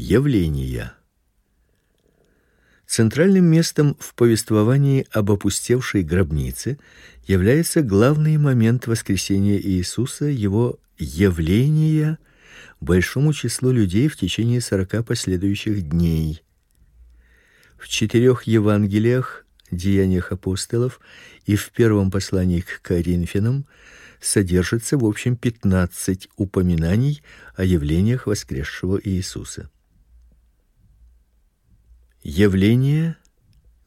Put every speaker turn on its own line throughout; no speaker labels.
Явления. Центральным местом в повествовании об опустевшей гробнице является главный момент воскресения Иисуса, его явление большому числу людей в течение сорока последующих дней. В четырех Евангелиях, Деяниях апостолов и в первом послании к Коринфянам содержится в общем 15 упоминаний о явлениях воскресшего Иисуса. Явление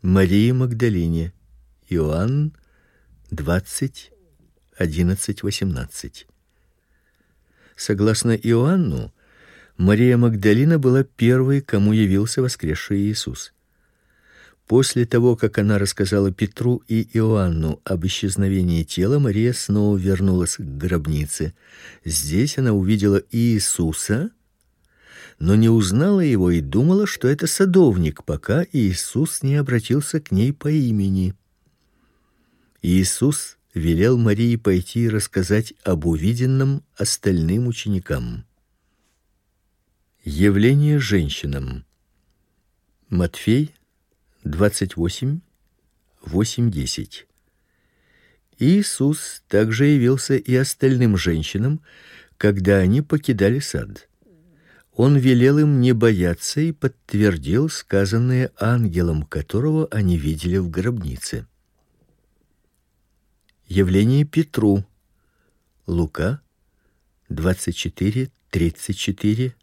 Марии Магдалине. Иоанн 20 11 18. Согласно Иоанну, Мария Магдалина была первой, кому явился воскресший Иисус. После того, как она рассказала Петру и Иоанну об исчезновении тела, Мария снова вернулась к гробнице. Здесь она увидела Иисуса, но не узнала его и думала, что это садовник, пока Иисус не обратился к ней по имени. Иисус велел Марии пойти и рассказать об увиденном остальным ученикам. Явление женщинам. Матфей 28 8-10. Иисус также явился и остальным женщинам, когда они покидали сад. Он велел им не бояться и подтвердил сказанное ангелом, которого они видели в гробнице. Явление Петру. Лука 24:34,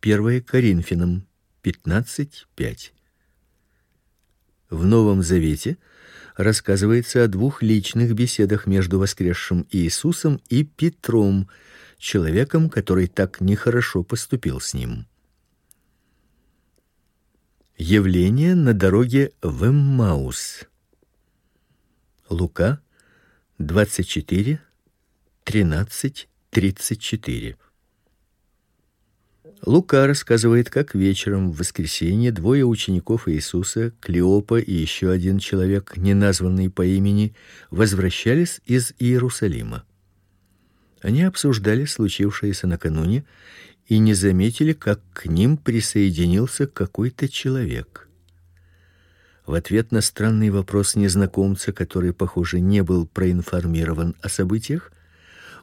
1 Коринфянам 15:5. В Новом Завете рассказывается о двух личных беседах между воскресшим Иисусом и Петром, человеком, который так нехорошо поступил с ним. Явление на дороге в Эммаус. Лука 24 13 34. Лука рассказывает, как вечером в воскресенье двое учеников Иисуса, Клеопа и еще один человек, не названный по имени, возвращались из Иерусалима. Они обсуждали случившееся накануне и не заметили, как к ним присоединился какой-то человек. В ответ на странный вопрос незнакомца, который, похоже, не был проинформирован о событиях,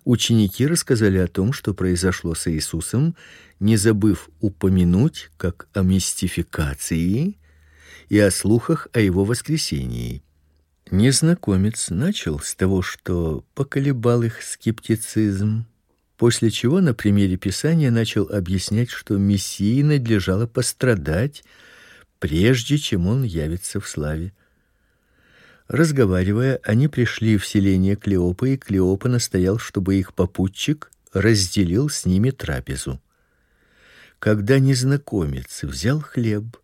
ученики рассказали о том, что произошло с Иисусом, не забыв упомянуть как о мистификации и о слухах о его воскресении. Незнакомец начал с того, что поколебал их скептицизм, после чего на примере Писания начал объяснять, что Мессии надлежало пострадать, прежде чем он явится в славе. Разговаривая, они пришли в селение Клеопы, и Клеопа настоял, чтобы их попутчик разделил с ними трапезу. Когда незнакомец взял хлеб,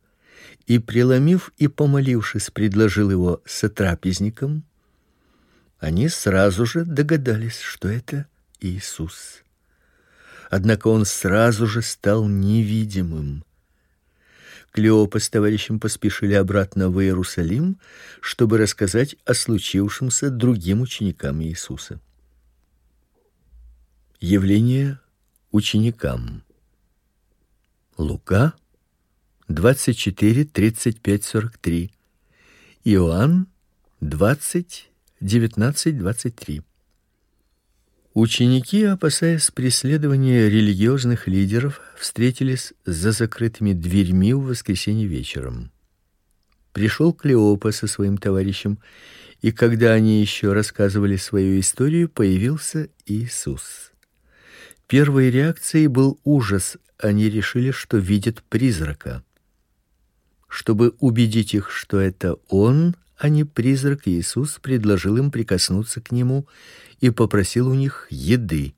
и, преломив и помолившись, предложил его сотрапезникам, они сразу же догадались, что это Иисус. Однако он сразу же стал невидимым. Клеопа с товарищем поспешили обратно в Иерусалим, чтобы рассказать о случившемся другим ученикам Иисуса. Явление ученикам. Лука 24, 35, 43. Иоанн 20, 19, 23. Ученики, опасаясь преследования религиозных лидеров, встретились за закрытыми дверьми в воскресенье вечером. Пришел Клеопа со своим товарищем, и когда они еще рассказывали свою историю, появился Иисус. Первой реакцией был ужас. Они решили, что видят призрака. Чтобы убедить их, что это он, а не призрак, Иисус предложил им прикоснуться к нему и попросил у них еды.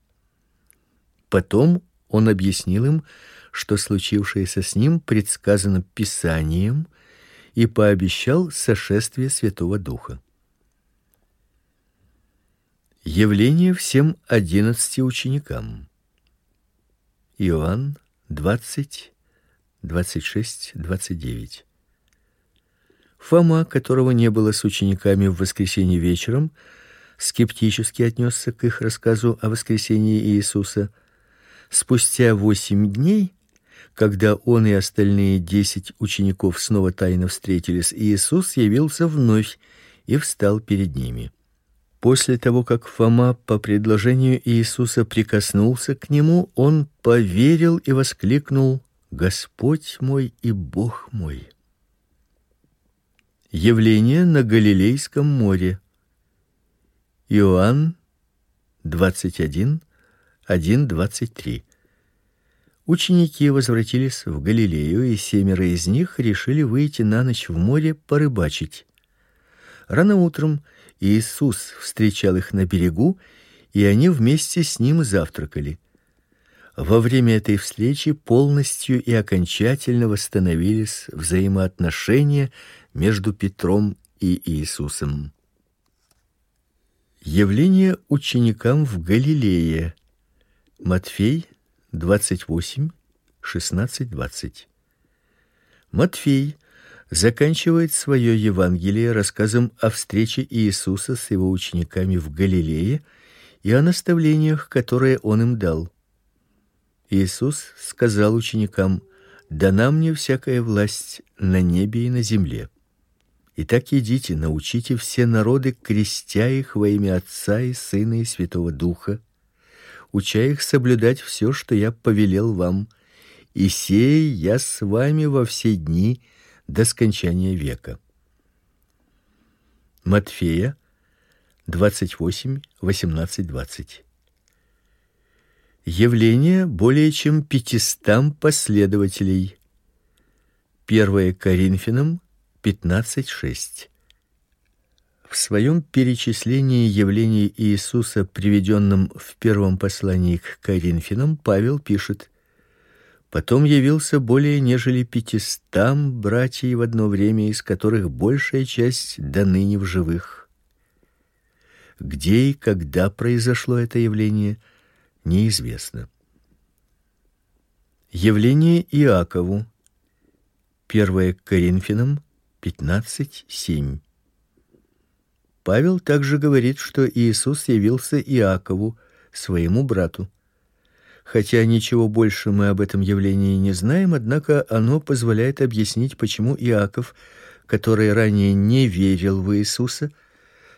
Потом он объяснил им, что случившееся с ним предсказано Писанием, и пообещал сошествие Святого Духа. Явление всем одиннадцати ученикам. Иоанн 20 26 29. Фома, которого не было с учениками в воскресенье вечером, скептически отнесся к их рассказу о воскресении Иисуса. Спустя восемь дней, Когда он и остальные десять учеников снова тайно встретились, Иисус явился вновь и встал перед ними. После того, как Фома по предложению Иисуса прикоснулся к нему, он поверил и воскликнул: "Господь мой и Бог мой!" Явление на Галилейском море. Иоанн 21 1:23. Ученики возвратились в Галилею, и семеро из них решили выйти на ночь в море порыбачить. Рано утром Иисус встречал их на берегу, и они вместе с ним завтракали. Во время этой встречи полностью и окончательно восстановились взаимоотношения между Петром и Иисусом. Явление ученикам в Галилее. Матфей 28 16 20. Матфей заканчивает свое Евангелие рассказом о встрече Иисуса с его учениками в Галилее и о наставлениях, которые он им дал. Иисус сказал ученикам: "Дана мне всякая власть на небе и на земле. Итак, идите, научите все народы, крестя их во имя Отца и Сына и Святого Духа, уча их соблюдать все, что я повелел вам, и сей я с вами во все дни до скончания века. Матфея 28 18 20. Явление более чем пятистам последователей. 1 Коринфянам 15:6. В своем перечислении явлений Иисуса, приведенном в первом послании к Коринфянам, Павел пишет: Потом явился более нежели пятистам братьев в одно время, из которых большая часть до ныне в живых. Где и когда произошло это явление, неизвестно. Явление Иакову. 1 Коринфянам 15:7. Павел также говорит, что Иисус явился Иакову, своему брату. Хотя ничего больше мы об этом явлении не знаем, однако оно позволяет объяснить, почему Иаков, который ранее не верил в Иисуса,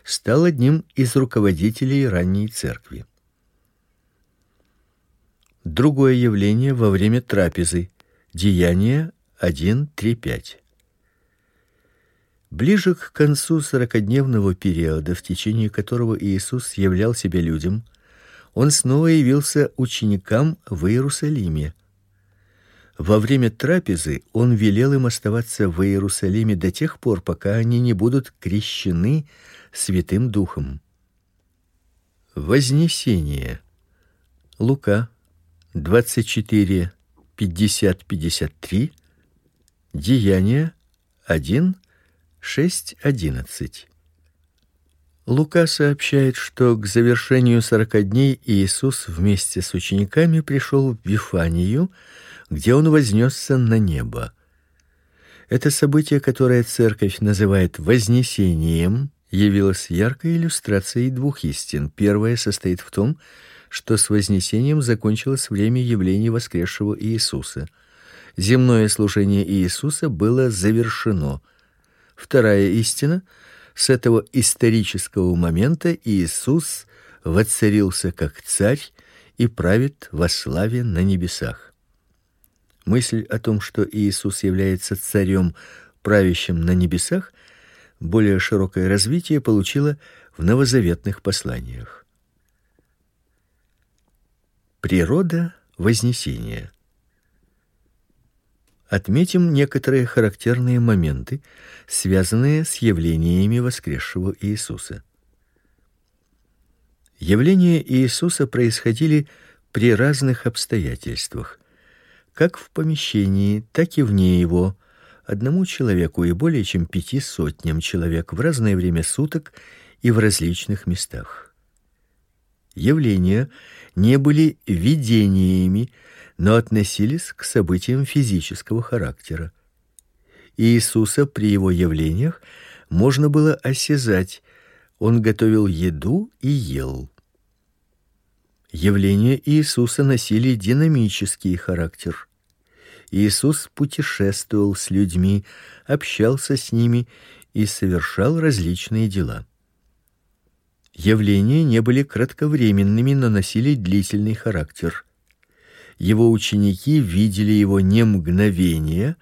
стал одним из руководителей ранней церкви. Другое явление во время трапезы. Деяния 1:3-5. Ближе к концу сорокадневного периода, в течение которого Иисус являл себя людям, он снова явился ученикам в Иерусалиме. Во время трапезы он велел им оставаться в Иерусалиме до тех пор, пока они не будут крещены Святым Духом. Вознесение. Лука 24 50 53. Деяния 1 6:11. Лука сообщает, что к завершению сорока дней Иисус вместе с учениками пришел в Вифанию, где он вознесся на небо. Это событие, которое церковь называет вознесением, явилось яркой иллюстрацией двух истин. Первая состоит в том, что с вознесением закончилось время явления воскресшего Иисуса. Земное служение Иисуса было завершено. Вторая истина с этого исторического момента Иисус воцарился как царь и правит во славе на небесах. Мысль о том, что Иисус является царем, правящим на небесах, более широкое развитие получила в новозаветных посланиях. Природа вознесения. Отметим некоторые характерные моменты, связанные с явлениями воскресшего Иисуса. Явления Иисуса происходили при разных обстоятельствах, как в помещении, так и вне его, одному человеку и более чем пяти сотням человек в разное время суток и в различных местах. Явления не были видениями, но относились к событиям физического характера. Иисуса при его явлениях можно было осязать. Он готовил еду и ел. Явления Иисуса носили динамический характер. Иисус путешествовал с людьми, общался с ними и совершал различные дела. Явления не были кратковременными, но носили длительный характер. Его ученики видели его не мгновение,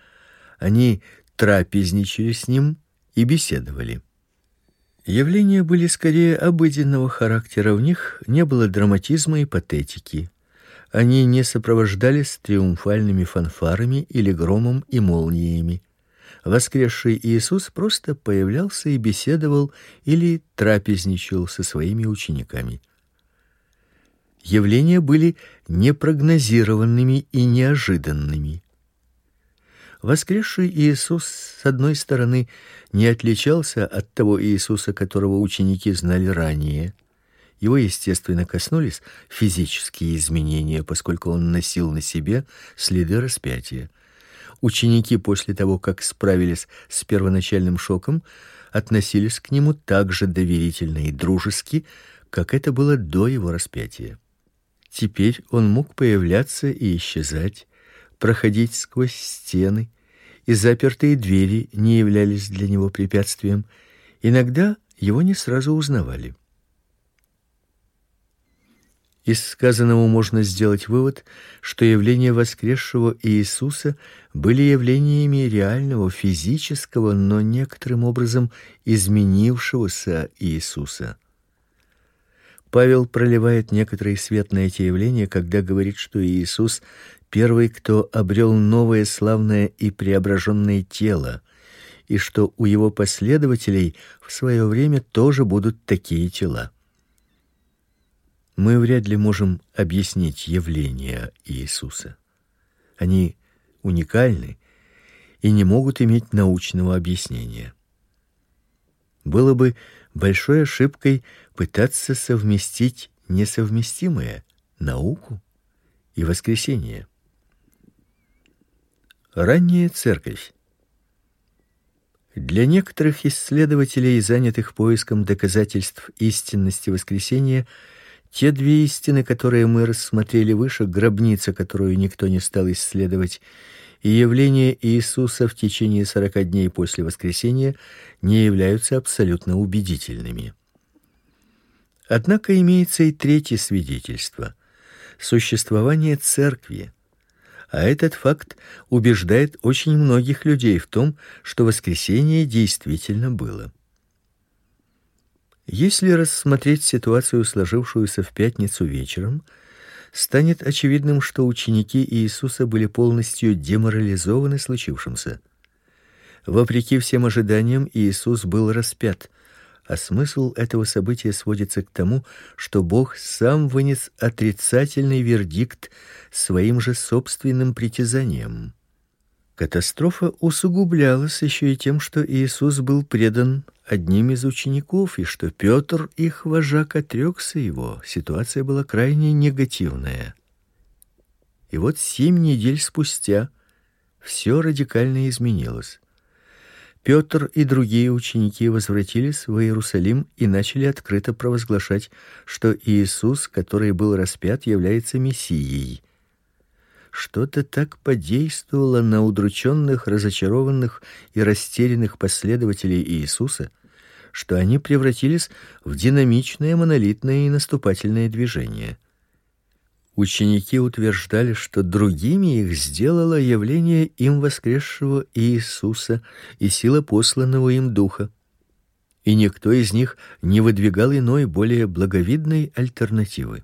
они трапезничали с ним и беседовали. Явления были скорее обыденного характера, в них не было драматизма и патетики. Они не сопровождались триумфальными фанфарами или громом и молниями. Воскресший Иисус просто появлялся и беседовал или трапезничал со своими учениками. Явления были непрогнозированными и неожиданными. Воскресший Иисус с одной стороны не отличался от того Иисуса, которого ученики знали ранее. Его, естественно, коснулись физические изменения, поскольку он носил на себе следы распятия. Ученики после того, как справились с первоначальным шоком, относились к нему так же доверительно и дружески, как это было до его распятия. Теперь он мог появляться и исчезать, проходить сквозь стены, и запертые двери не являлись для него препятствием. Иногда его не сразу узнавали. Из сказанного можно сделать вывод, что явления воскресшего Иисуса были явлениями реального физического, но некоторым образом изменившегося Иисуса. Павел проливает некоторый свет на эти явления, когда говорит, что Иисус первый, кто обрел новое славное и преображенное тело, и что у его последователей в свое время тоже будут такие тела. Мы вряд ли можем объяснить явления Иисуса. Они уникальны и не могут иметь научного объяснения. Было бы большой ошибкой пытаться совместить несовместимое науку и воскресение. Ранняя церковь. Для некоторых исследователей, занятых поиском доказательств истинности воскресения, те две истины, которые мы рассмотрели выше, гробница, которую никто не стал исследовать, и явление Иисуса в течение сорока дней после воскресения не являются абсолютно убедительными. Однако имеется и третье свидетельство существование церкви. А этот факт убеждает очень многих людей в том, что воскресение действительно было. Если рассмотреть ситуацию, сложившуюся в пятницу вечером, станет очевидным, что ученики Иисуса были полностью деморализованы случившимся. Вопреки всем ожиданиям, Иисус был распят, а смысл этого события сводится к тому, что Бог сам вынес отрицательный вердикт своим же собственным притязанием. Катастрофа усугублялась еще и тем, что Иисус был предан одним из учеников и что Петр, их вожак, отрекся его. Ситуация была крайне негативная. И вот семь недель спустя все радикально изменилось. Петр и другие ученики возвратились в Иерусалим и начали открыто провозглашать, что Иисус, который был распят, является мессией. Что-то так подействовало на удрученных, разочарованных и растерянных последователей Иисуса, что они превратились в динамичное, монолитное и наступательное движение. Ученики утверждали, что другими их сделало явление им воскресшего Иисуса и сила посланного им духа. И никто из них не выдвигал иной, более благовидной альтернативы.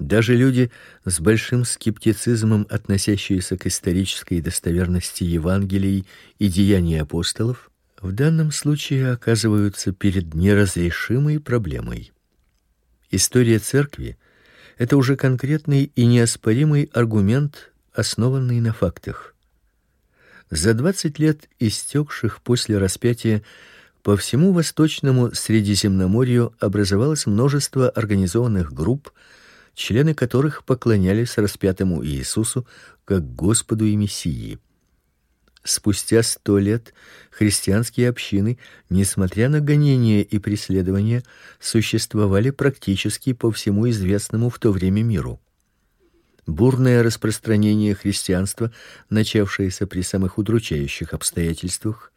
Даже люди с большим скептицизмом, относящиеся к исторической достоверности Евангелий и деяний апостолов, в данном случае оказываются перед неразрешимой проблемой. История церкви это уже конкретный и неоспоримый аргумент, основанный на фактах. За 20 лет истекших после распятия по всему восточному Средиземноморью образовалось множество организованных групп, члены которых поклонялись распятому Иисусу как Господу и Мессии. Спустя сто лет христианские общины, несмотря на гонения и преследования, существовали практически по всему известному в то время миру. Бурное распространение христианства, начавшееся при самых удручающих обстоятельствах,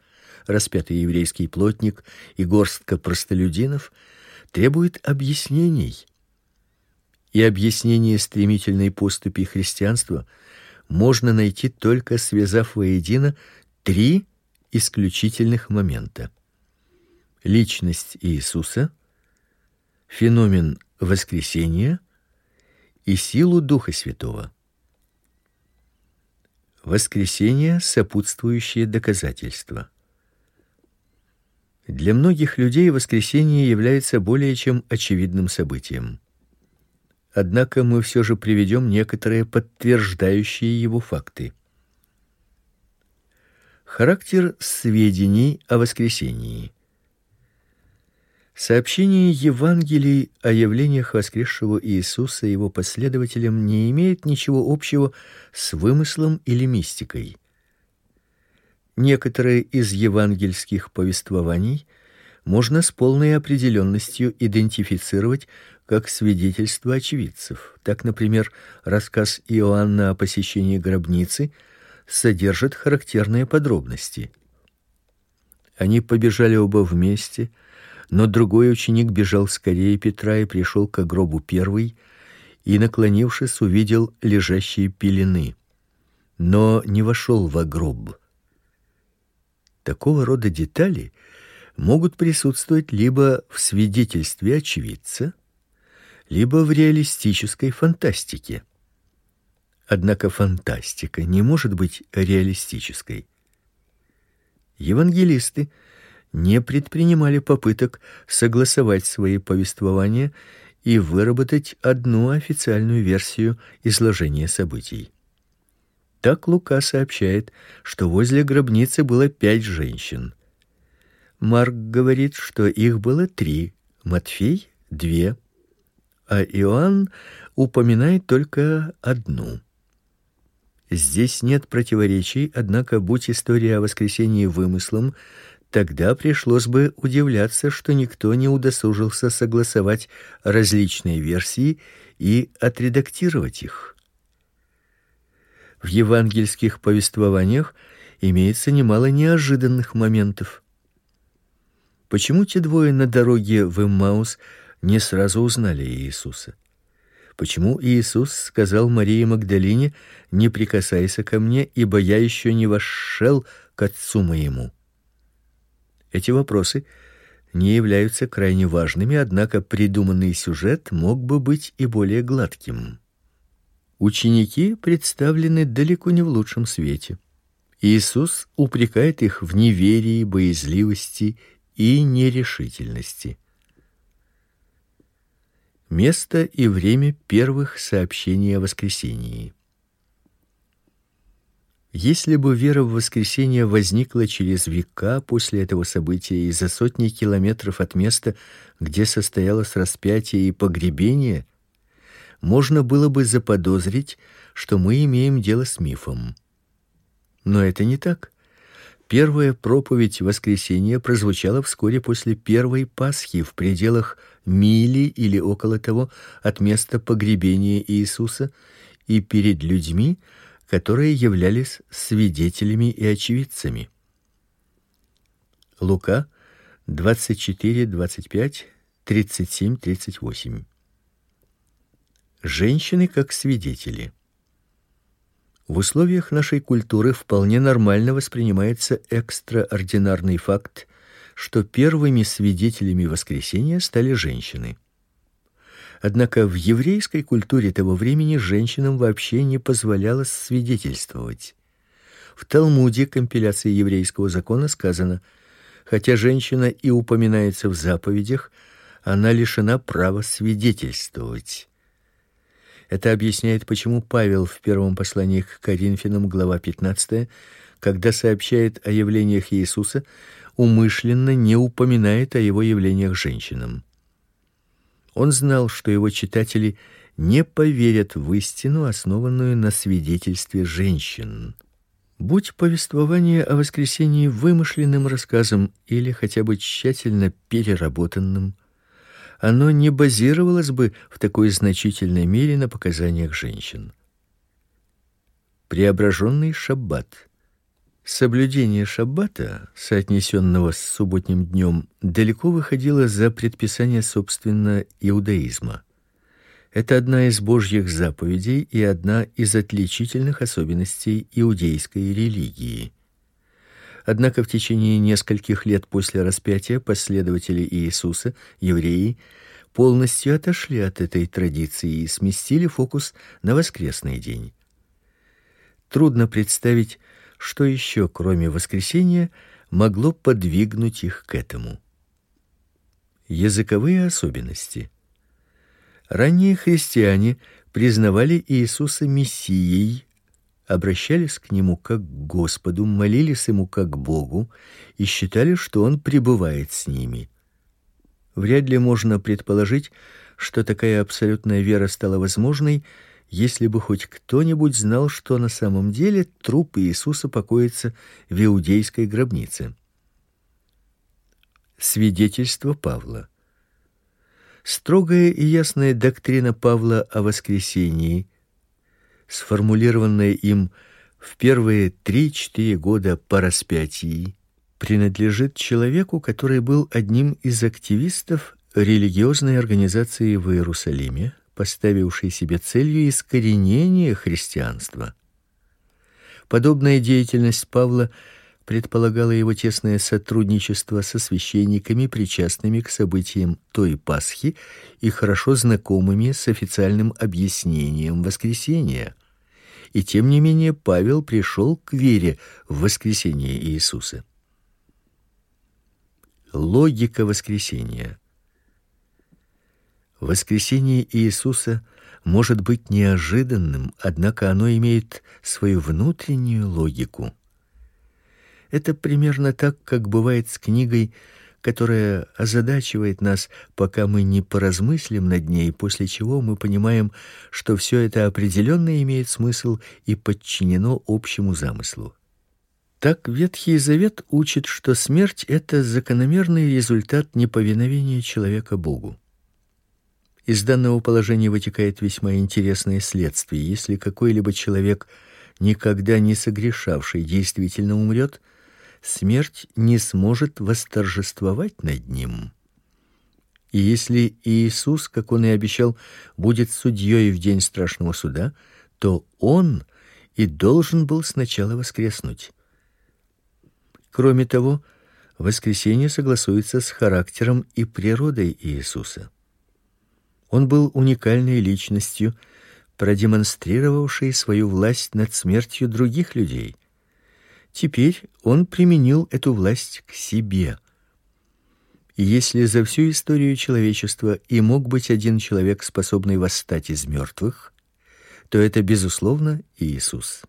распятый еврейский плотник и горстка простолюдинов, требует объяснений. И объяснение стремительной поступи христианства можно найти только связав воедино три исключительных момента: личность Иисуса, феномен воскресения и силу Духа Святого. Воскресение сопутствующие доказательства. Для многих людей воскресение является более чем очевидным событием. Однако мы все же приведем некоторые подтверждающие его факты. Характер сведений о воскресении. Сообщение Евангелий о явлениях воскресшего Иисуса его последователям не имеет ничего общего с вымыслом или мистикой. Некоторые из евангельских повествований можно с полной определенностью идентифицировать как свидетельства очевидцев. Так, например, рассказ Иоанна о посещении гробницы содержит характерные подробности. Они побежали оба вместе, но другой ученик бежал скорее Петра и пришел к гробу первый и, наклонившись, увидел лежащие пелены, но не вошел в гроб. Такого рода детали могут присутствовать либо в свидетельстве очевидца, либо в реалистической фантастике. Однако фантастика не может быть реалистической. Евангелисты не предпринимали попыток согласовать свои повествования и выработать одну официальную версию изложения событий. Так Лука сообщает, что возле гробницы было пять женщин. Марк говорит, что их было три, Матфей две, а Иоанн упоминает только одну. Здесь нет противоречий, однако будь история о воскресении вымыслом, тогда пришлось бы удивляться, что никто не удосужился согласовать различные версии и отредактировать их. В евангельских повествованиях имеется немало неожиданных моментов. Почему те двое на дороге в Эммаус не сразу узнали Иисуса? Почему Иисус сказал Марии Магдалине: "Не прикасайся ко мне, ибо я еще не вошел к Отцу моему"? Эти вопросы не являются крайне важными, однако придуманный сюжет мог бы быть и более гладким. Ученики представлены далеко не в лучшем свете. Иисус упрекает их в неверии, боязливости и нерешительности. Место и время первых сообщений о воскресении. Если бы вера в воскресение возникла через века после этого события и за сотни километров от места, где состоялось распятие и погребение, можно было бы заподозрить, что мы имеем дело с мифом. Но это не так. Первая проповедь воскресения прозвучала вскоре после первой Пасхи в пределах мили или около того от места погребения Иисуса и перед людьми, которые являлись свидетелями и очевидцами. Лука 24, 25, 37, 38. Женщины как свидетели. В условиях нашей культуры вполне нормально воспринимается экстраординарный факт, что первыми свидетелями воскресения стали женщины. Однако в еврейской культуре того времени женщинам вообще не позволялось свидетельствовать. В Талмуде, компиляции еврейского закона, сказано: хотя женщина и упоминается в заповедях, она лишена права свидетельствовать. Это объясняет, почему Павел в первом послании к Коринфянам, глава 15, когда сообщает о явлениях Иисуса, умышленно не упоминает о его явлениях женщинам. Он знал, что его читатели не поверят в истину, основанную на свидетельстве женщин. Будь повествование о воскресении вымышленным рассказом или хотя бы тщательно переработанным, оно не базировалось бы в такой значительной мере на показаниях женщин. преображенный шаббат. Соблюдение шаббата, соотнесенного с субботним днем, далеко выходило за предписание собственно иудаизма. Это одна из божьих заповедей и одна из отличительных особенностей иудейской религии. Однако в течение нескольких лет после распятия последователи Иисуса, евреи, полностью отошли от этой традиции и сместили фокус на воскресный день. Трудно представить, что еще, кроме воскресения, могло подвигнуть их к этому. Языковые особенности. Ранние христиане признавали Иисуса мессией, обращались к нему как к Господу, молились ему как к Богу и считали, что он пребывает с ними. Вряд ли можно предположить, что такая абсолютная вера стала возможной если бы хоть кто-нибудь знал, что на самом деле труп Иисуса покоится в иудейской гробнице. Свидетельство Павла. Строгая и ясная доктрина Павла о воскресении, сформулированная им в первые 3-4 года по распятии, принадлежит человеку, который был одним из активистов религиозной организации в Иерусалиме, поставивший себе целью искоренение христианства. Подобная деятельность Павла предполагала его тесное сотрудничество со священниками, причастными к событиям той Пасхи и хорошо знакомыми с официальным объяснением воскресения. И тем не менее Павел пришел к вере в воскресение Иисуса. Логика воскресения Воскресение Иисуса может быть неожиданным, однако оно имеет свою внутреннюю логику. Это примерно так, как бывает с книгой, которая озадачивает нас, пока мы не поразмыслим над ней, после чего мы понимаем, что все это определенно имеет смысл и подчинено общему замыслу. Так Ветхий Завет учит, что смерть это закономерный результат неповиновения человека Богу. Из данного положения вытекает весьма интересное следствие. Если какой-либо человек, никогда не согрешавший, действительно умрет, смерть не сможет восторжествовать над ним. И если Иисус, как он и обещал, будет судьей в день страшного суда, то он и должен был сначала воскреснуть. Кроме того, воскресение согласуется с характером и природой Иисуса. Он был уникальной личностью, продемонстрировавшей свою власть над смертью других людей. Теперь он применил эту власть к себе. И если за всю историю человечества и мог быть один человек, способный восстать из мертвых, то это безусловно Иисус.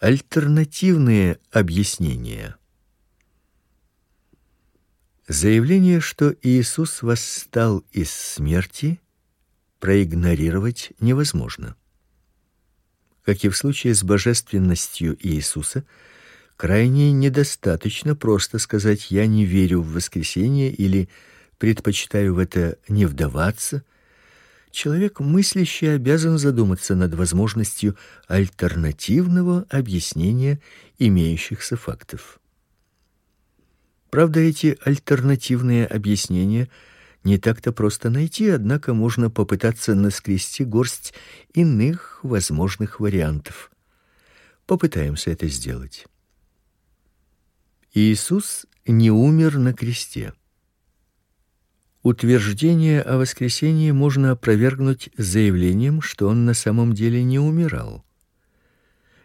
Альтернативные объяснения. Заявление, что Иисус восстал из смерти, проигнорировать невозможно. Как и в случае с божественностью Иисуса, крайне недостаточно просто сказать я не верю в воскресение или предпочитаю в это не вдаваться. Человек мыслящий обязан задуматься над возможностью альтернативного объяснения имеющихся фактов. Правда, эти альтернативные объяснения не так-то просто найти, однако можно попытаться наскрести горсть иных возможных вариантов. Попытаемся это сделать. Иисус не умер на кресте. Утверждение о воскресении можно опровергнуть заявлением, что он на самом деле не умирал.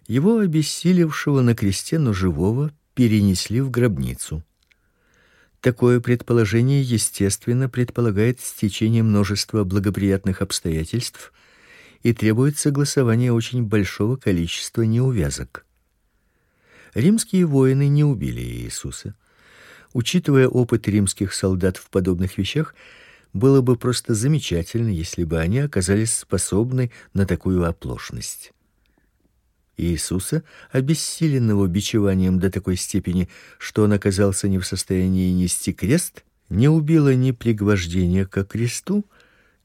Его обессилевшего на кресте, но живого, перенесли в гробницу. Такое предположение, естественно, предполагает стечение множества благоприятных обстоятельств и требует согласования очень большого количества неувязок. Римские воины не убили Иисуса. Учитывая опыт римских солдат в подобных вещах, было бы просто замечательно, если бы они оказались способны на такую оплошность. Иисуса, обессиленного бичеванием до такой степени, что он оказался не в состоянии нести крест, не убило ни пригвождение ко кресту,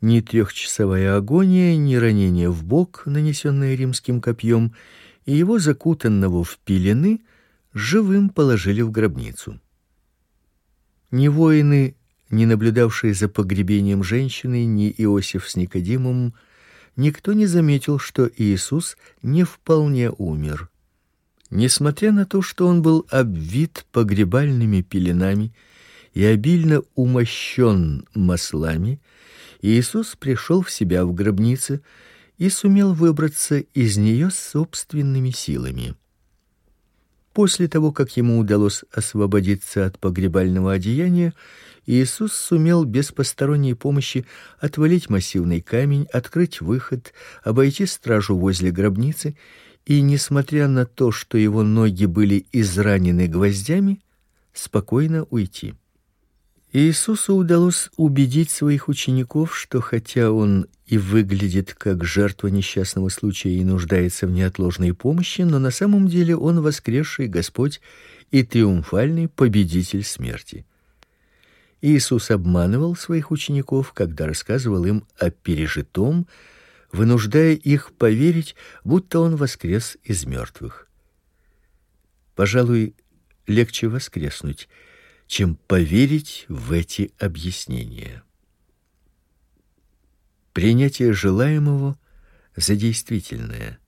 Ни трехчасовая агония, ни ранение в бок, нанесенное римским копьем, и его закутанного в пелены живым положили в гробницу. Ни воины, ни наблюдавшие за погребением женщины, ни Иосиф с Никодимом, никто не заметил, что Иисус не вполне умер. Несмотря на то, что он был обвит погребальными пеленами и обильно умощен маслами, Иисус пришел в себя в гробнице и сумел выбраться из нее собственными силами. После того, как ему удалось освободиться от погребального одеяния, Иисус сумел без посторонней помощи отвалить массивный камень, открыть выход, обойти стражу возле гробницы и, несмотря на то, что его ноги были изранены гвоздями, спокойно уйти. Иисусу удалось убедить своих учеников, что хотя он и выглядит как жертва несчастного случая и нуждается в неотложной помощи, но на самом деле он воскресший Господь и триумфальный победитель смерти. Иисус обманывал своих учеников, когда рассказывал им о пережитом, вынуждая их поверить, будто он воскрес из мертвых. Пожалуй, легче воскреснуть, чем поверить в эти объяснения. Принятие желаемого за действительное.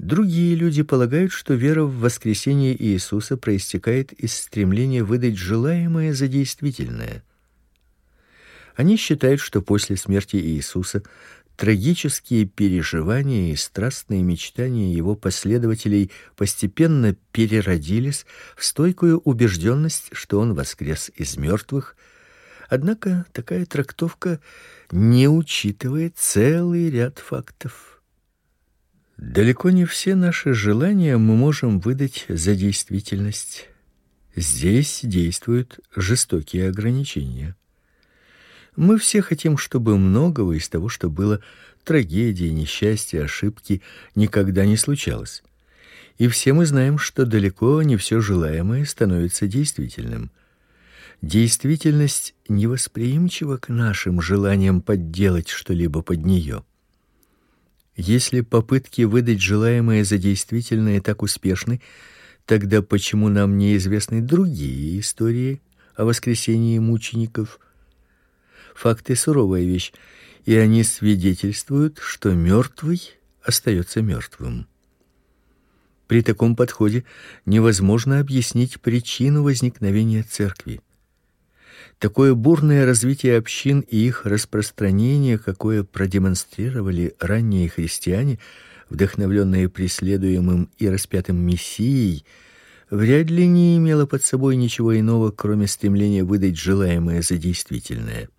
Другие люди полагают, что вера в воскресение Иисуса проистекает из стремления выдать желаемое за действительное. Они считают, что после смерти Иисуса трагические переживания и страстные мечтания его последователей постепенно переродились в стойкую убежденность, что он воскрес из мертвых. Однако такая трактовка не учитывает целый ряд фактов. Далеко не все наши желания мы можем выдать за действительность. Здесь действуют жестокие ограничения. Мы все хотим, чтобы многого из того, что было трагедией, несчастья, ошибки, никогда не случалось. И все мы знаем, что далеко не все желаемое становится действительным. Действительность невосприимчива к нашим желаниям подделать что-либо под нее. Если попытки выдать желаемое за действительное так успешны, тогда почему нам неизвестны другие истории о воскресении мучеников? Факты суровая вещь, и они свидетельствуют, что мертвый остается мертвым. При таком подходе невозможно объяснить причину возникновения церкви. Такое бурное развитие общин и их распространение, какое продемонстрировали ранние христиане, вдохновленные преследуемым и распятым мессией, вряд ли не имело под собой ничего иного, кроме стремления выдать желаемое за действительное.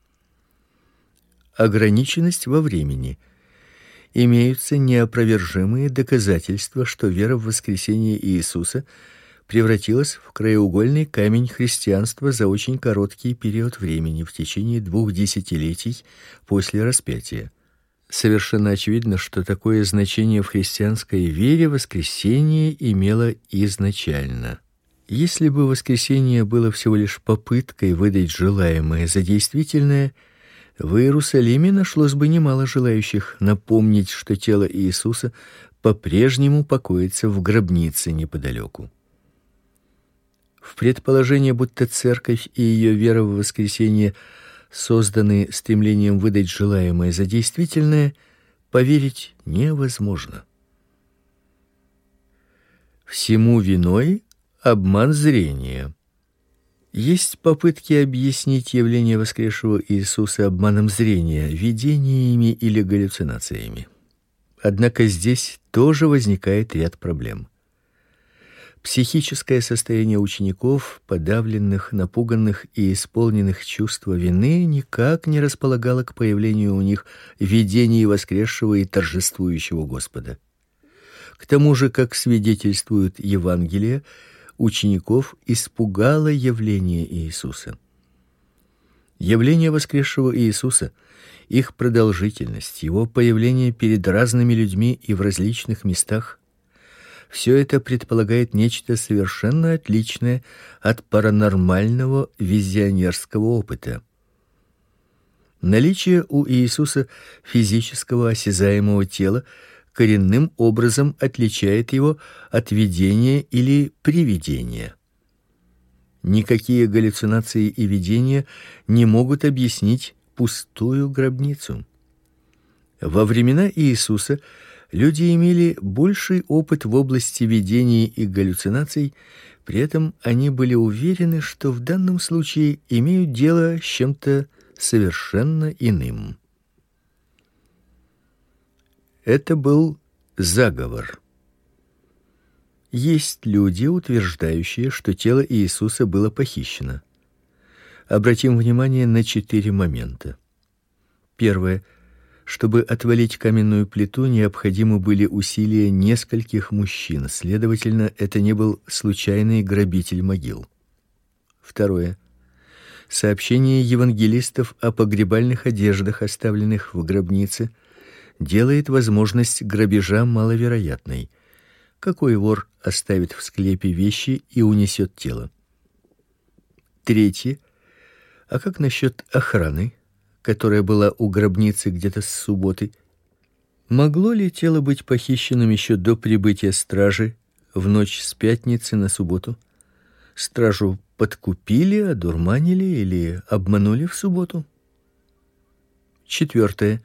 Ограниченность во времени. Имеются неопровержимые доказательства, что вера в воскресение Иисуса – превратилась в краеугольный камень христианства за очень короткий период времени, в течение двух десятилетий после распятия. Совершенно очевидно, что такое значение в христианской вере воскресение имело изначально. Если бы воскресение было всего лишь попыткой выдать желаемое за действительное, в Иерусалиме нашлось бы немало желающих напомнить, что тело Иисуса по-прежнему покоится в гробнице неподалеку. В предположение, будто церковь и ее вера в воскресение созданы стремлением выдать желаемое за действительное, поверить невозможно. Всему виной обман зрения. Есть попытки объяснить явление воскресшего Иисуса обманом зрения, видениями или галлюцинациями. Однако здесь тоже возникает ряд проблем. Психическое состояние учеников, подавленных, напуганных и исполненных чувства вины, никак не располагало к появлению у них видений воскресшего и торжествующего Господа. К тому же, как свидетельствует Евангелие, учеников испугало явление Иисуса. Явление воскресшего Иисуса, их продолжительность, его появление перед разными людьми и в различных местах все это предполагает нечто совершенно отличное от паранормального визионерского опыта. Наличие у Иисуса физического осязаемого тела коренным образом отличает его от видения или привидения. Никакие галлюцинации и видения не могут объяснить пустую гробницу. Во времена Иисуса люди имели больший опыт в области видений и галлюцинаций, при этом они были уверены, что в данном случае имеют дело с чем-то совершенно иным. Это был заговор. Есть люди, утверждающие, что тело Иисуса было похищено. Обратим внимание на четыре момента. Первое. Чтобы отвалить каменную плиту, необходимы были усилия нескольких мужчин. Следовательно, это не был случайный грабитель могил. Второе. Сообщение евангелистов о погребальных одеждах, оставленных в гробнице, делает возможность грабежа маловероятной. Какой вор оставит в склепе вещи и унесет тело? Третье. А как насчет охраны, которая была у гробницы где-то с субботы? Могло ли тело быть похищенным еще до прибытия стражи в ночь с пятницы на субботу? Стражу подкупили, одурманили или обманули в субботу. Четвертое.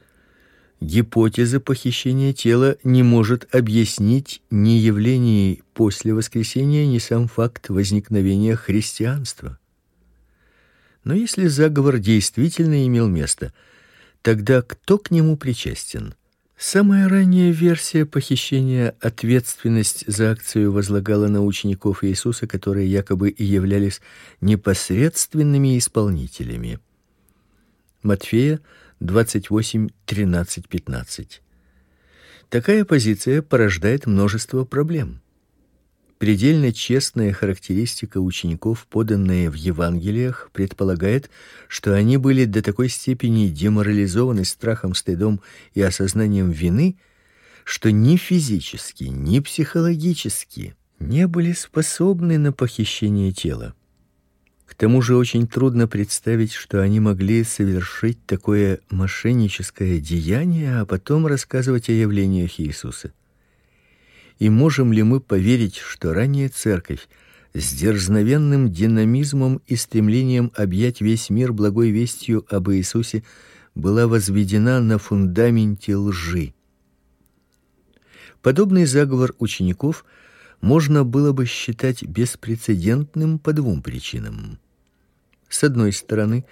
Гипотеза похищения тела не может объяснить ни явлений после воскресения, ни сам факт возникновения христианства. Но если заговор действительно имел место, тогда кто к нему причастен? Самая ранняя версия похищения ответственность за акцию возлагала на учеников Иисуса, которые якобы и являлись непосредственными исполнителями. Матфея 28:13-15. Такая позиция порождает множество проблем. Предельно честная характеристика учеников, поданная в Евангелиях, предполагает, что они были до такой степени деморализованы страхом, стыдом и осознанием вины, что ни физически, ни психологически не были способны на похищение тела. К тому же очень трудно представить, что они могли совершить такое мошенническое деяние, а потом рассказывать о явлениях Иисуса. И можем ли мы поверить, что ранняя церковь с дерзновенным динамизмом и стремлением объять весь мир благой вестью об Иисусе была возведена на фундаменте лжи? Подобный заговор учеников можно было бы считать беспрецедентным по двум причинам. С одной стороны,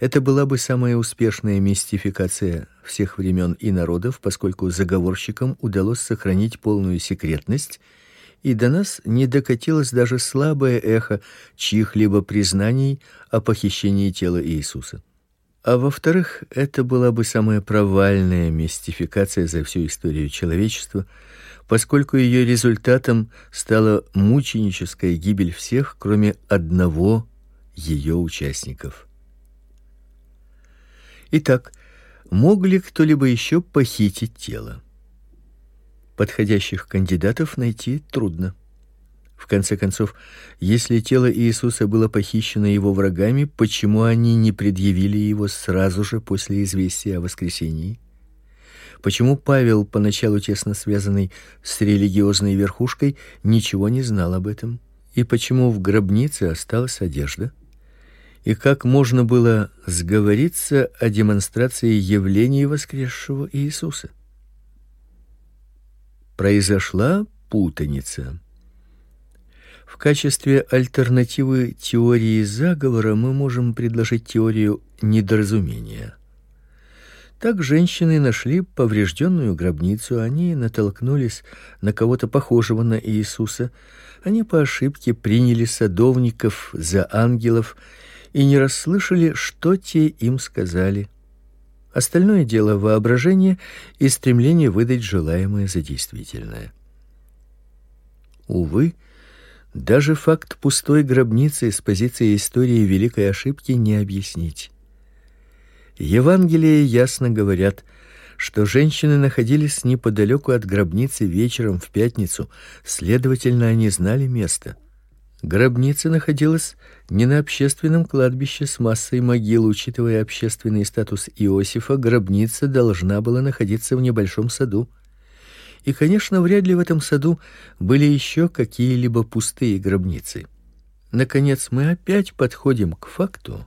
это была бы самая успешная мистификация всех времен и народов, поскольку заговорщикам удалось сохранить полную секретность, и до нас не докатилось даже слабое эхо чьих-либо признаний о похищении тела Иисуса. А во-вторых, это была бы самая провальная мистификация за всю историю человечества, поскольку ее результатом стала мученическая гибель всех, кроме одного ее участников. Итак, мог ли кто-либо еще похитить тело? Подходящих кандидатов найти трудно. В конце концов, если тело Иисуса было похищено его врагами, почему они не предъявили его сразу же после известия о воскресении? Почему Павел, поначалу тесно связанный с религиозной верхушкой, ничего не знал об этом? И почему в гробнице осталась одежда? И как можно было сговориться о демонстрации явлений воскресшего Иисуса. Произошла путаница. В качестве альтернативы теории заговора мы можем предложить теорию недоразумения. Так женщины нашли поврежденную гробницу, они натолкнулись на кого-то похожего на Иисуса. Они по ошибке приняли садовников за ангелов и не расслышали, что те им сказали. Остальное дело воображения и стремление выдать желаемое за действительное. Увы, даже факт пустой гробницы с позиции истории великой ошибки не объяснить. Евангелия ясно говорят, что женщины находились неподалеку от гробницы вечером в пятницу, следовательно, они знали место. Гробница находилась не на общественном кладбище с массой могил, учитывая общественный статус Иосифа, гробница должна была находиться в небольшом саду. И, конечно, вряд ли в этом саду были еще какие-либо пустые гробницы. Наконец, мы опять подходим к факту,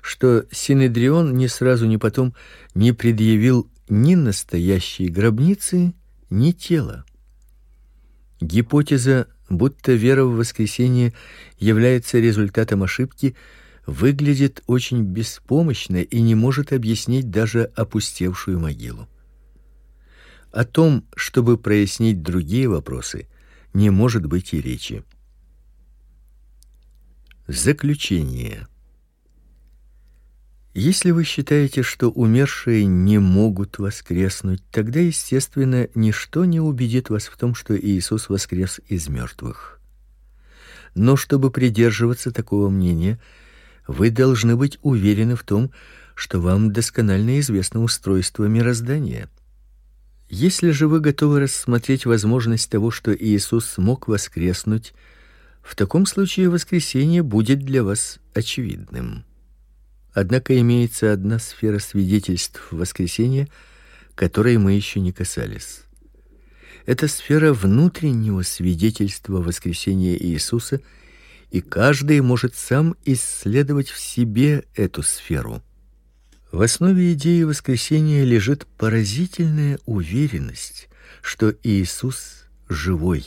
что Синедрион ни сразу ни потом не предъявил ни настоящей гробницы, ни тела. Гипотеза, будто вера в воскресение является результатом ошибки, выглядит очень беспомощно и не может объяснить даже опустевшую могилу. О том, чтобы прояснить другие вопросы, не может быть и речи. Заключение. Если вы считаете, что умершие не могут воскреснуть, тогда, естественно, ничто не убедит вас в том, что Иисус воскрес из мертвых. Но чтобы придерживаться такого мнения, вы должны быть уверены в том, что вам досконально известно устройство мироздания. Если же вы готовы рассмотреть возможность того, что Иисус смог воскреснуть, в таком случае воскресение будет для вас очевидным. Однако имеется одна сфера свидетельств воскресения, которой мы еще не касались. Это сфера внутреннего свидетельства воскресения Иисуса, и каждый может сам исследовать в себе эту сферу. В основе идеи воскресения лежит поразительная уверенность, что Иисус живой,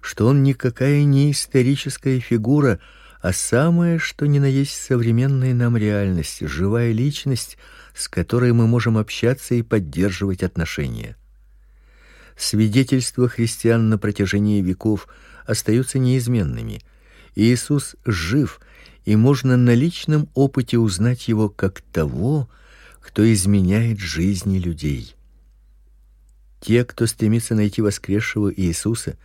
что он никакая не историческая фигура, а самое, что ни на есть современная нам реальность, живая личность, с которой мы можем общаться и поддерживать отношения. Свидетельства христиан на протяжении веков остаются неизменными. Иисус жив, и можно на личном опыте узнать его как того, кто изменяет жизни людей. Те, кто стремится найти воскресшего Иисуса,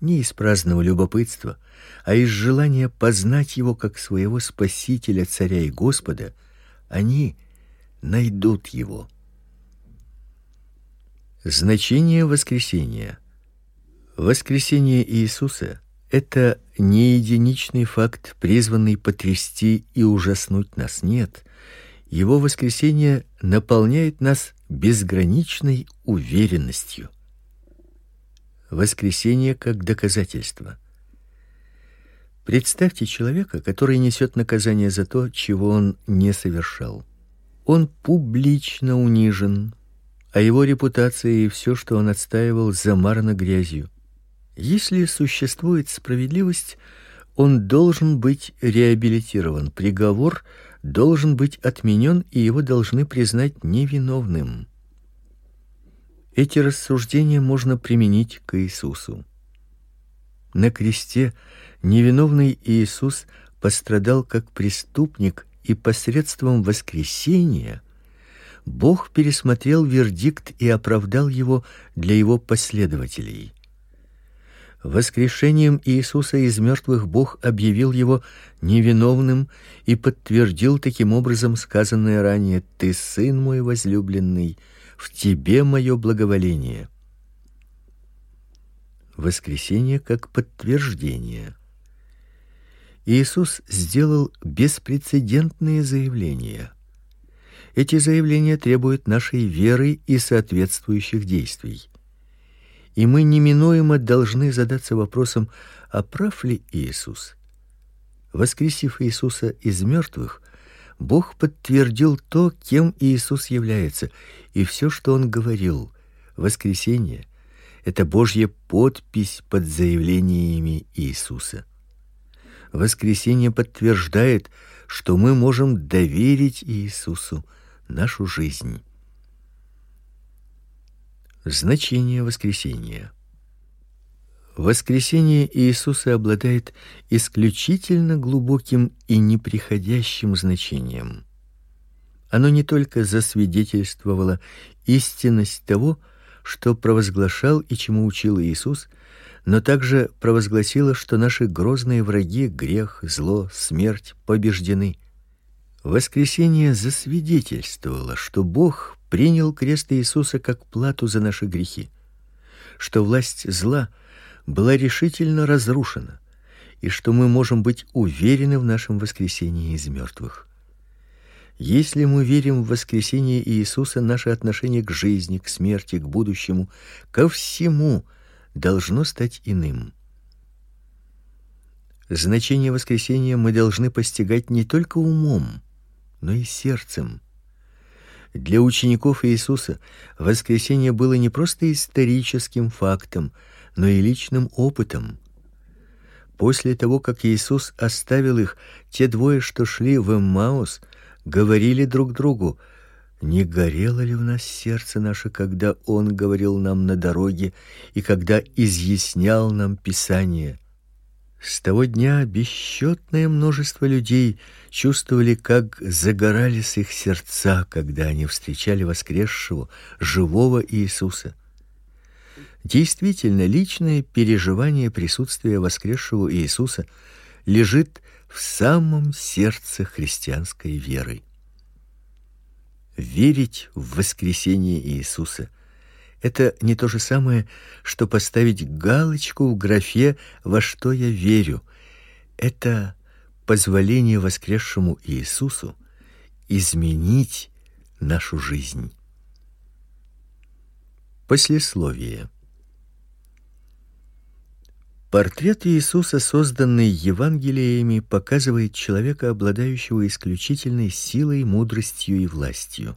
не из праздного любопытства, а из желания познать его как своего спасителя, царя и Господа, они найдут его. Значение воскресения. Воскресение Иисуса это не единичный факт, призванный потрясти и ужаснуть нас, нет. Его воскресение наполняет нас безграничной уверенностью. Воскресение как доказательство. Представьте человека, который несет наказание за то, чего он не совершал. Он публично унижен, а его репутация и все, что он отстаивал, замарано грязью. Если существует справедливость, он должен быть реабилитирован, приговор должен быть отменен, и его должны признать невиновным. Эти рассуждения можно применить к Иисусу. На кресте невиновный Иисус пострадал как преступник, и посредством воскресения Бог пересмотрел вердикт и оправдал его для его последователей. Воскрешением Иисуса из мертвых Бог объявил его невиновным и подтвердил таким образом сказанное ранее: "Ты сын мой возлюбленный, в тебе мое благоволение. Воскресение как подтверждение. Иисус сделал беспрецедентные заявления. Эти заявления требуют нашей веры и соответствующих действий. И мы неминуемо должны задаться вопросом: а прав ли Иисус? Воскресив Иисуса из мертвых, Бог подтвердил то, кем Иисус является, и все, что он говорил. Воскресение это Божья подпись под заявлениями Иисуса. Воскресение подтверждает, что мы можем доверить Иисусу нашу жизнь. Значение воскресения. Воскресение Иисуса обладает исключительно глубоким и неприходящим значением. Оно не только засвидетельствовало истинность того, что провозглашал и чему учил Иисус, но также провозгласило, что наши грозные враги грех, зло, смерть побеждены. Воскресение засвидетельствовало, что Бог принял крест Иисуса как плату за наши грехи, что власть зла была решительно разрушена, и что мы можем быть уверены в нашем воскресении из мертвых. Если мы верим в воскресение Иисуса, наше отношение к жизни, к смерти, к будущему, ко всему должно стать иным. Значение воскресения мы должны постигать не только умом, но и сердцем. Для учеников Иисуса воскресение было не просто историческим фактом, но и личным опытом. После того, как Иисус оставил их, те двое, что шли в Эммаус, говорили друг другу: "Не горело ли в нас сердце наше, когда он говорил нам на дороге и когда изъяснял нам Писание?" С того дня бесчетное множество людей чувствовали, как загорались их сердца, когда они встречали воскресшего, живого Иисуса. Действительно, личное переживание присутствия воскресшего Иисуса лежит в самом сердце христианской веры. Верить в воскресение Иисуса это не то же самое, что поставить галочку в графе во что я верю. Это позволение воскресшему Иисусу изменить нашу жизнь. Послесловие. Портрет Иисуса, созданный Евангелиями, показывает человека, обладающего исключительной силой, мудростью и властью.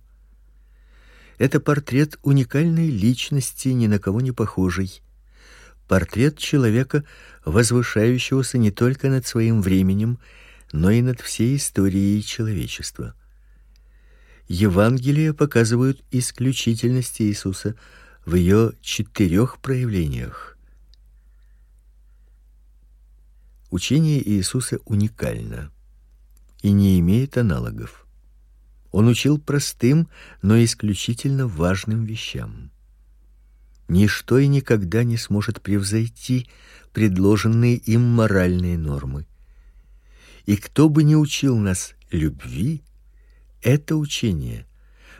Это портрет уникальной личности, ни на кого не похожей. Портрет человека, возвышающегося не только над своим временем, но и над всей историей человечества. Евангелия показывают исключительность Иисуса в ее четырех проявлениях. Учение Иисуса уникально и не имеет аналогов. Он учил простым, но исключительно важным вещам. Ничто и никогда не сможет превзойти предложенные им моральные нормы. И кто бы ни учил нас любви, это учение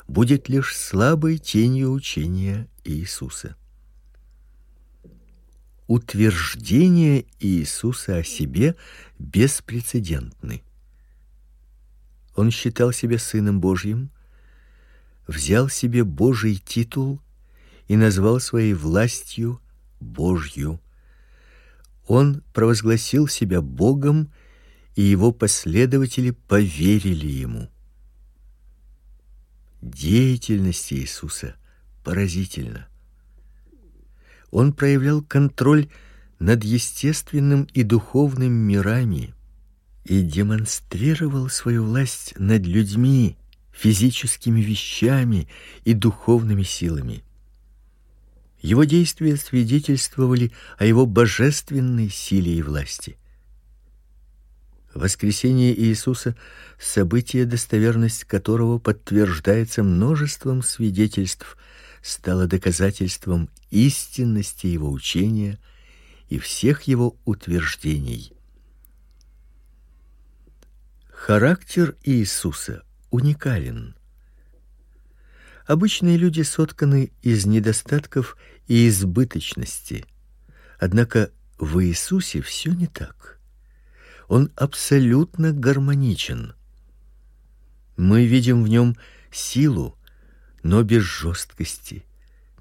будет лишь слабой тенью учения Иисуса. Утверждение Иисуса о себе беспрецедентны. Он считал себя сыном Божьим, взял себе Божий титул и назвал своей властью Божью. Он провозгласил себя Богом, и его последователи поверили ему. Деятельность Иисуса поразительна. Он проявлял контроль над естественным и духовным мирами и демонстрировал свою власть над людьми, физическими вещами и духовными силами. Его действия свидетельствовали о его божественной силе и власти. Воскресение Иисуса событие, достоверность которого подтверждается множеством свидетельств, стало доказательством истинности его учения и всех его утверждений. Характер Иисуса уникален. Обычные люди сотканы из недостатков и избыточности. Однако в Иисусе все не так. Он абсолютно гармоничен. Мы видим в нем силу, но без жесткости,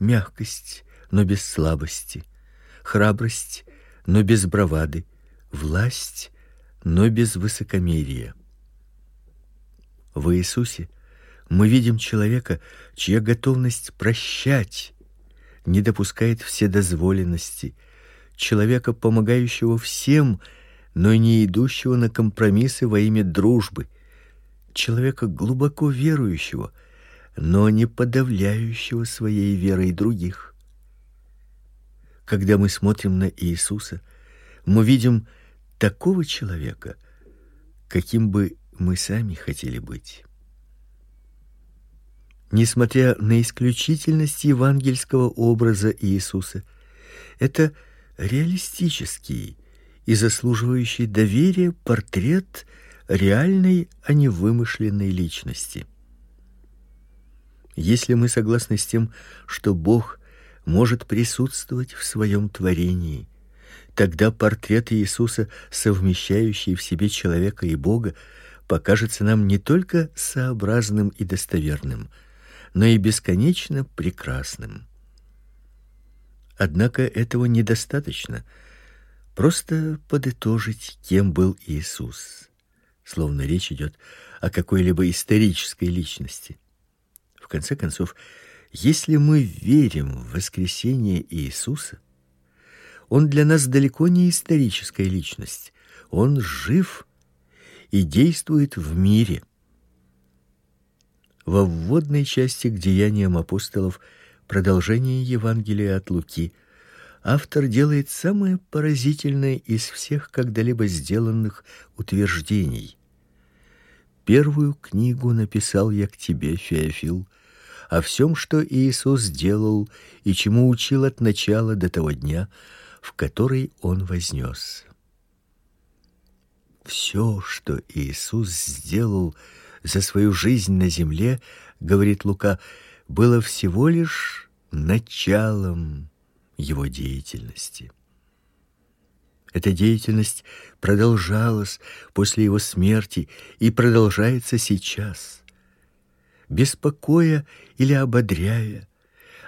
мягкость, но без слабости, храбрость, но без бравады, власть, но без высокомерия. В Иисусе мы видим человека, чья готовность прощать не допускает вседозволенности, человека, помогающего всем, но не идущего на компромиссы во имя дружбы, человека глубоко верующего, но не подавляющего своей верой других. Когда мы смотрим на Иисуса, мы видим такого человека, каким бы мы сами хотели быть. Несмотря на исключительность евангельского образа Иисуса, это реалистический и заслуживающий доверия портрет реальной, а не вымышленной личности. Если мы согласны с тем, что Бог может присутствовать в своем творении, Тогда портрет Иисуса, совмещающий в себе человека и Бога, покажется нам не только сообразным и достоверным, но и бесконечно прекрасным. Однако этого недостаточно. Просто подытожить, кем был Иисус, словно речь идет о какой-либо исторической личности. В конце концов, если мы верим в воскресение Иисуса, он для нас далеко не историческая личность. Он жив и действует в мире. Во вводной части к деяниям апостолов, продолжение Евангелия от Луки, автор делает самое поразительное из всех когда-либо сделанных утверждений. Первую книгу написал я к тебе, Феофил, о всем, что Иисус сделал и чему учил от начала до того дня, в который он вознесся все, что Иисус сделал за свою жизнь на земле, говорит Лука, было всего лишь началом его деятельности. Эта деятельность продолжалась после его смерти и продолжается сейчас. Беспокоя или ободряя,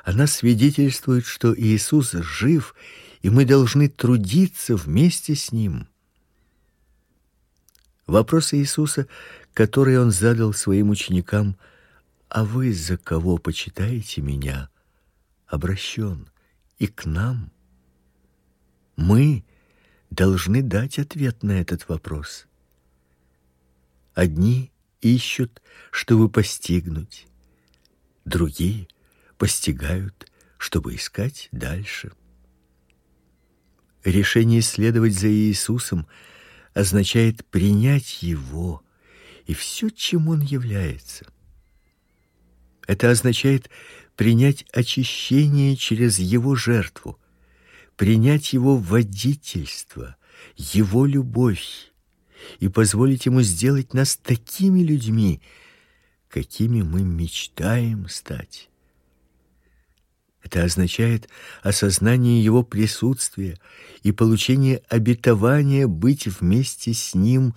она свидетельствует, что Иисус жив, и мы должны трудиться вместе с ним. Вопрос Иисуса, который он задал своим ученикам: "А вы за кого почитаете меня?" обращен и к нам. Мы должны дать ответ на этот вопрос. Одни ищут, чтобы постигнуть, другие постигают, чтобы искать дальше. Решение следовать за Иисусом означает принять его и все, чем он является. Это означает принять очищение через его жертву, принять его водительство, его любовь и позволить ему сделать нас такими людьми, какими мы мечтаем стать. Это означает осознание его присутствия и получение обетования быть вместе с ним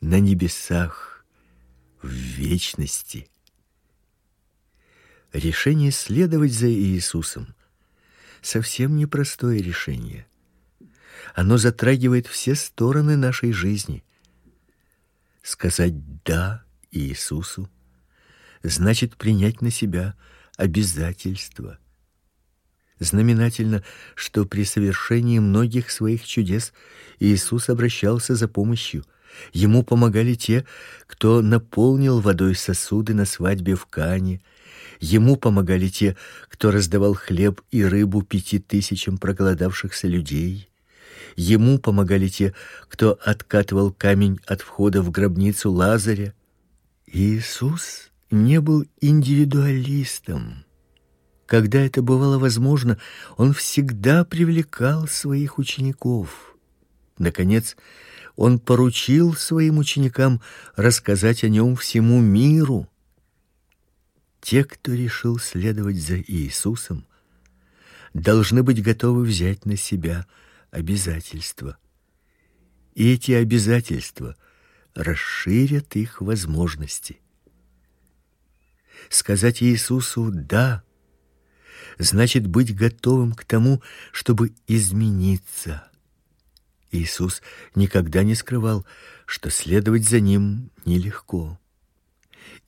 на небесах в вечности. Решение следовать за Иисусом совсем непростое решение. Оно затрагивает все стороны нашей жизни. Сказать да Иисусу значит принять на себя обязательства Знаменательно, что при совершении многих своих чудес Иисус обращался за помощью. Ему помогали те, кто наполнил водой сосуды на свадьбе в Кане. Ему помогали те, кто раздавал хлеб и рыбу пяти тысячам проголодавшихся людей. Ему помогали те, кто откатывал камень от входа в гробницу Лазаря. Иисус не был индивидуалистом. Когда это бывало возможно, он всегда привлекал своих учеников. Наконец, он поручил своим ученикам рассказать о нем всему миру. Те, кто решил следовать за Иисусом, должны быть готовы взять на себя обязательства. И эти обязательства расширят их возможности. Сказать Иисусу да значит быть готовым к тому, чтобы измениться. Иисус никогда не скрывал, что следовать за ним нелегко,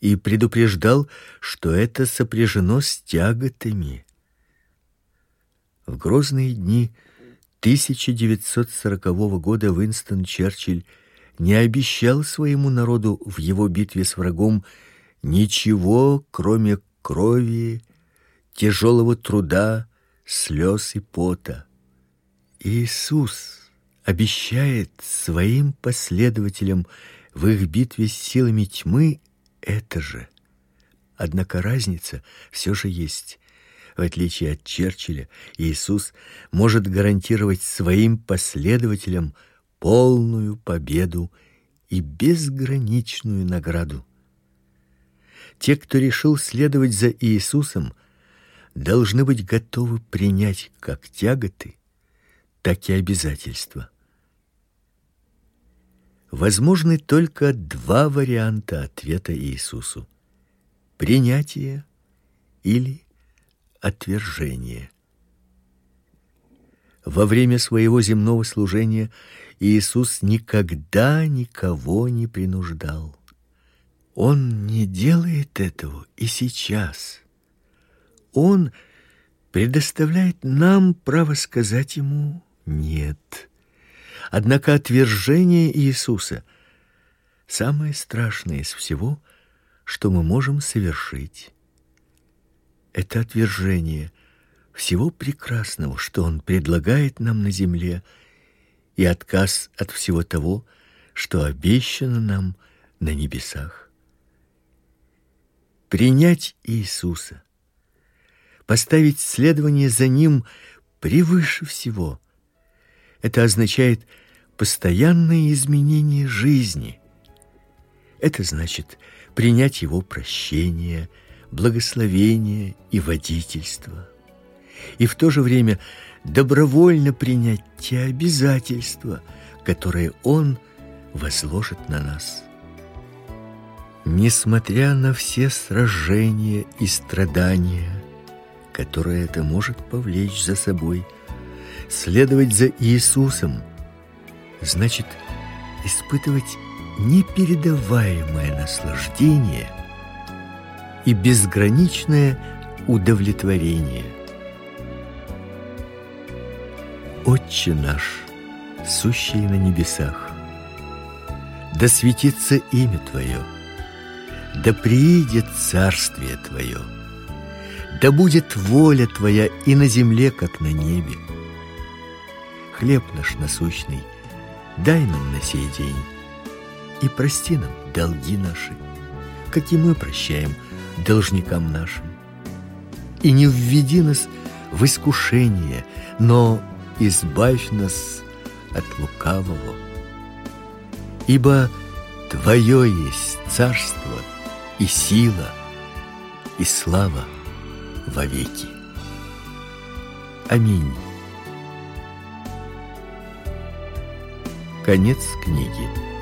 и предупреждал, что это сопряжено с тяготами. В грозные дни 1940 года Уинстон Черчилль не обещал своему народу в его битве с врагом ничего, кроме крови тяжелого труда, слез и пота. Иисус обещает своим последователям в их битве с силами тьмы это же. Однако разница все же есть. В отличие от Черчилля, Иисус может гарантировать своим последователям полную победу и безграничную награду. Те, кто решил следовать за Иисусом, должны быть готовы принять как тяготы, так и обязательства. Возможны только два варианта ответа Иисусу: принятие или отвержение. Во время своего земного служения Иисус никогда никого не принуждал. Он не делает этого и сейчас. Он предоставляет нам право сказать ему нет. Однако отвержение Иисуса самое страшное из всего, что мы можем совершить. Это отвержение всего прекрасного, что он предлагает нам на земле, и отказ от всего того, что обещано нам на небесах. Принять Иисуса, поставить следование за ним превыше всего. Это означает постоянное изменение жизни. Это значит принять его прощение, благословение и водительство и в то же время добровольно принять те обязательства, которые Он возложит на нас. Несмотря на все сражения и страдания, которые это может повлечь за собой, следовать за Иисусом значит испытывать непередаваемое наслаждение и безграничное удовлетворение – Отче наш, сущий на небесах, да светится имя Твое, да приидет царствие Твое, да будет воля Твоя и на земле, как на небе. Хлеб наш насущный дай нам на сей день, и прости нам долги наши, как и мы прощаем должникам нашим. И не введи нас в искушение, но избавь нас от лукавого. Ибо Твое есть царство и сила и слава вовеки. Аминь. Конец книги.